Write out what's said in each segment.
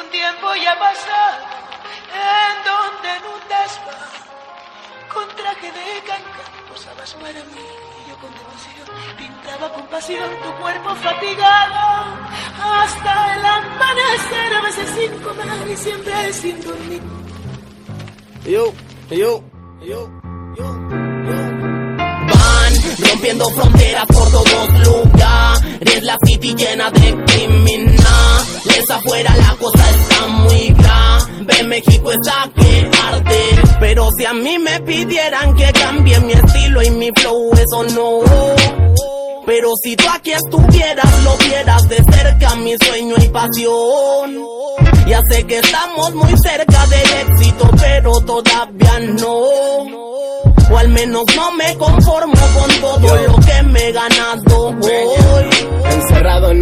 un tiempo ya pasado, en donde en un desván, con traje de cancan, posabas para mí y yo con devoción pintaba con pasión tu cuerpo fatigado hasta el amanecer, a veces sin comer y siempre sin dormir. Yo, yo, yo, yo, rompiendo fronteras por todos lugares. La city llena de muy grave. México está que arde. Pero si a mí me pidieran que cambie mi estilo y mi flow, eso no. Pero si tú aquí estuvieras, lo vieras de cerca, mi sueño y pasión. Ya sé que estamos muy cerca del éxito, pero todavía no. O al menos no me conformo con todo lo que me he ganado hoy. Encerrado en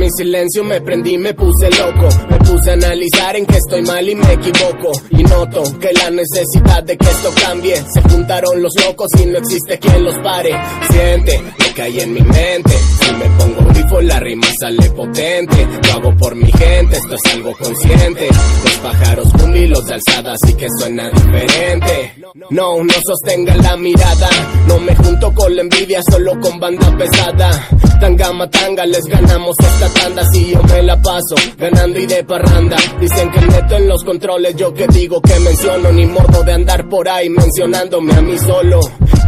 mi silencio me prendí, me puse loco. Me puse a analizar en qué estoy mal y me equivoco. Y noto que la necesidad de que esto cambie. Se juntaron los locos y no existe quien los pare. Siente lo que hay en mi mente. Si me pongo grifo, la rima sale potente. Lo hago por mi gente, esto es algo consciente. Los pájaros los de alzada, así que suena diferente. No, no sostenga la mirada. No me junto con la envidia, solo con banda pesada. Tanga matanga, les ganamos esta tanda. Si yo me la paso, ganando y de parranda. Dicen que meto en los controles, yo que digo que menciono. Ni modo de andar por ahí mencionándome a mí solo.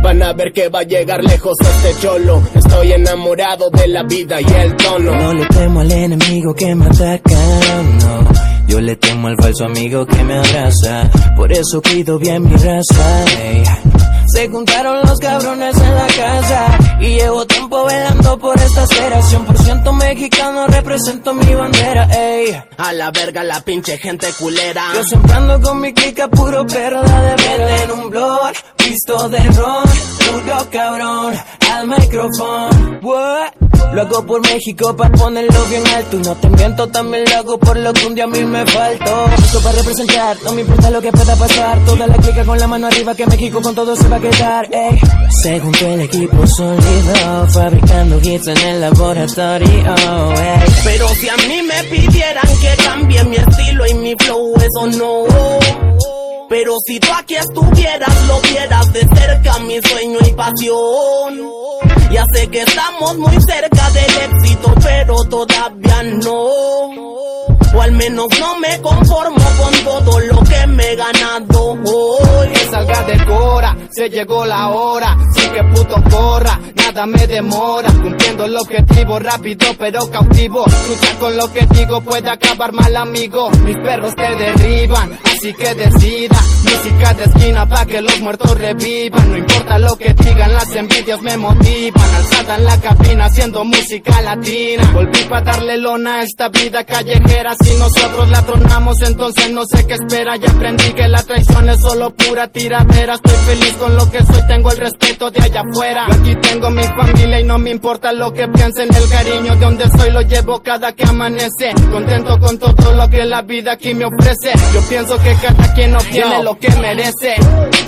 Van a ver que va a llegar lejos este cholo. Estoy enamorado de la vida y el tono. No le temo al enemigo que me ataca, no. Yo le temo al falso amigo que me abraza. Por eso cuido bien mi raza. Se juntaron los cabrones en la casa y llevo tiempo velando por esta esfera. 100% mexicano represento mi bandera, ey. A la verga la pinche gente culera. Yo siempre ando con mi clica puro perro de verde en un blog, visto de ron, duro cabrón, al micrófono. What? Lo hago por México para ponerlo bien alto y no te miento, también lo hago por lo que un día a mí me faltó. Esto para representar, no me importa lo que pueda pasar, toda la clica con la mano arriba que México con todo se va a quedar, ey. Se juntó el equipo sólido, fabricando hits en el laboratorio. Pero si a mí me pidieran que cambie mi estilo y mi flow, eso no. Pero si tú aquí estuvieras, lo vieras de cerca, mi sueño y pasión. Ya sé que estamos muy cerca del éxito, pero todavía no. O al menos no me conformo con todo lo que me he ganado hoy. que salga de cora, se llegó la hora, sí que puto corra, nada me demora, cumpliendo el objetivo rápido pero cautivo, luchar con lo que digo puede acabar mal amigo, mis perros te derriban, así que decida, música de esquina pa' que los muertos revivan, no importa lo que digan, las envidias me motivan, alzada en la cabina haciendo música latina, volví pa' darle lona a esta vida callejera, si nosotros la tronamos entonces no sé qué espera, ya aprendí que la traición es solo pura tiradera, estoy feliz con lo que soy, tengo el respeto de allá afuera, yo aquí tengo mi familia y no me importa lo que piensen, el cariño de donde soy lo llevo cada que amanece, contento con todo lo que la vida aquí me ofrece, yo pienso que cada quien obtiene lo que merece.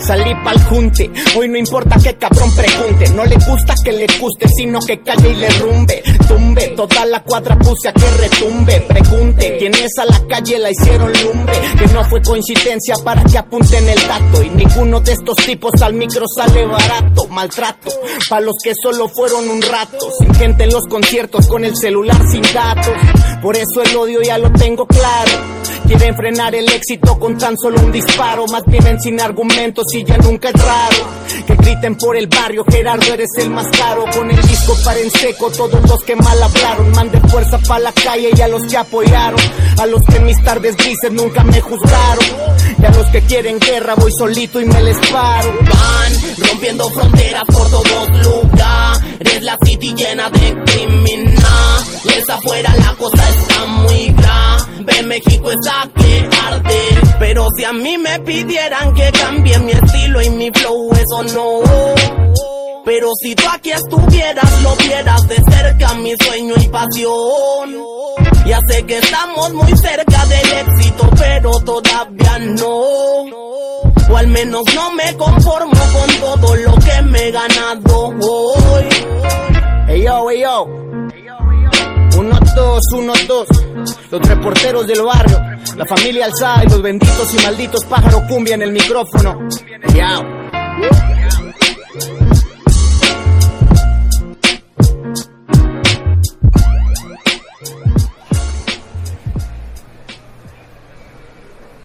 Salí pa'l junte, hoy no importa que cabrón pregunte, no le gusta que le guste, sino que calle y le rumbe, tumbe, toda la cuadra puse a que retumbe, pregunte, quién es a la calle la hicieron lumbre, que no fue coincidencia para que apunten el dato, y ninguno de estos tipos al micro sale barato, maltrato, pa' los que solo fueron un rato, sin gente en los conciertos con el celular sin datos, por eso el odio ya lo tengo claro, quieren frenar el éxito con tan solo un disparo, más vienen sin argumentos y ya nunca es raro que griten por el barrio, Gerardo eres el más caro, con el disco para en seco, todos los que mal hablaron, mande fuerza pa' la calle y a los que apoyaron, a los que mis tardes grises nunca me juzgaron, y a los que quieren guerra voy solito y me les paro. Van rompiendo fronteras por todos lugares, la city llena de criminales, afuera la cosa está muy grave, México está a mí me pidieran que cambie mi estilo y mi flow, eso no. Pero si tú aquí estuvieras, lo vieras de cerca, mi sueño y pasión. Ya sé que estamos muy cerca del éxito, pero todavía no. O al menos no me conformo con todo lo que me he ganado hoy. Hey yo, hey yo. Uno, dos, uno, dos. Los reporteros del barrio, la familia alzada y los benditos y malditos pájaros cumbia en el micrófono. Yao.